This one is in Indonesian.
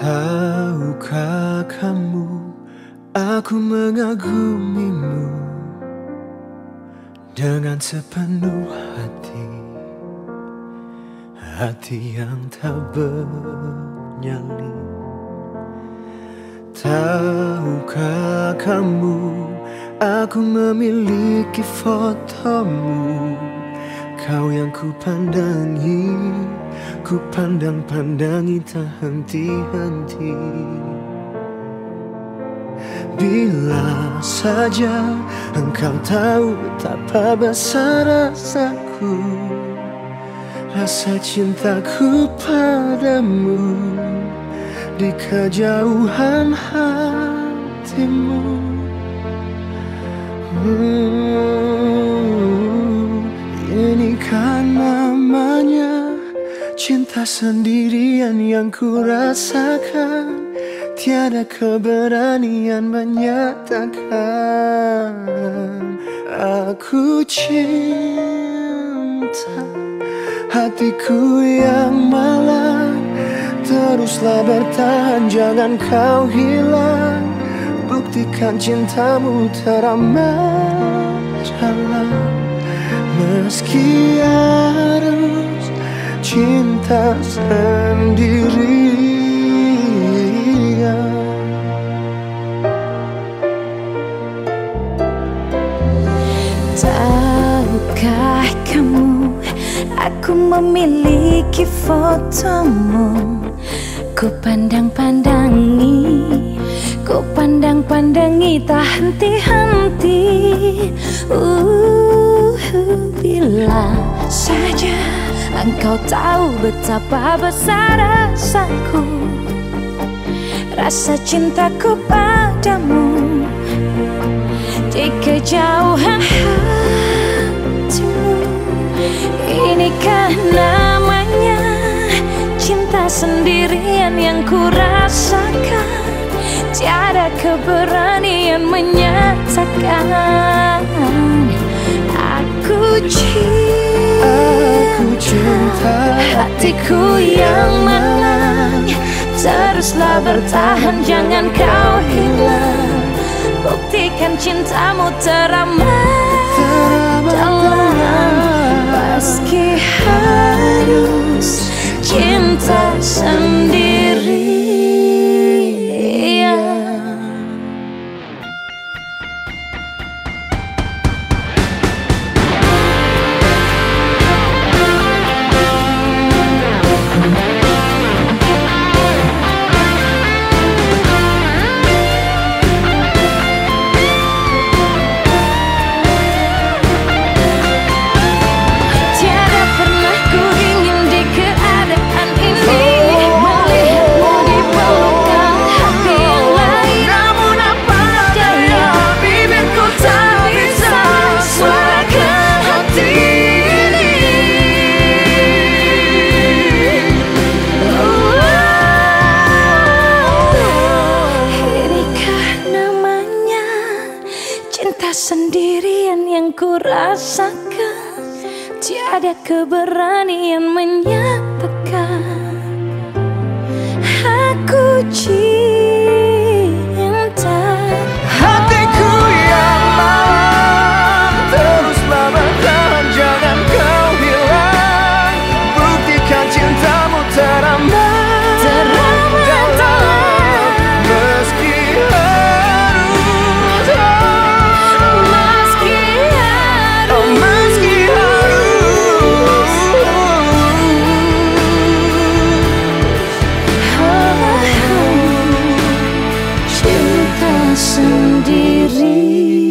Tahukah kamu Aku mengagumimu Dengan sepenuh hati Hati yang tak bernyali. Tahukah kamu Aku memiliki fotomu Kau yang ku pandangi Ku pandang-pandangi tak henti-henti. Bila saja engkau tahu betapa besar rasaku Rasa cintaku padamu Di kejauhan hatimu. Hmm, Cinta sendirian yang ku rasakan. Tiada keberanian menyatakan. Aku cinta Hatiku yang malang. Teruslah bertahan jangan kau hilang. Buktikan cintamu teramat jalan. Meski harus cinta sendiri. Tahukah kamu Aku memiliki fotomu? Ku pandang-pandangi Ku pandang-pandangi tak henti-henti. Uh, Bila saja Engkau tahu betapa besar rasaku. Rasa cintaku padamu Di kejauhan hatimu. Inikah namanya Cinta sendirian yang ku rasakan Tiada keberanian menyatakan Aku cinta Hatiku yang malang Teruslah bertahan jangan kau hilang. Buktikan cintamu teramat sendirian yang ku rasakan Tiada keberanian menyatakan sendiri.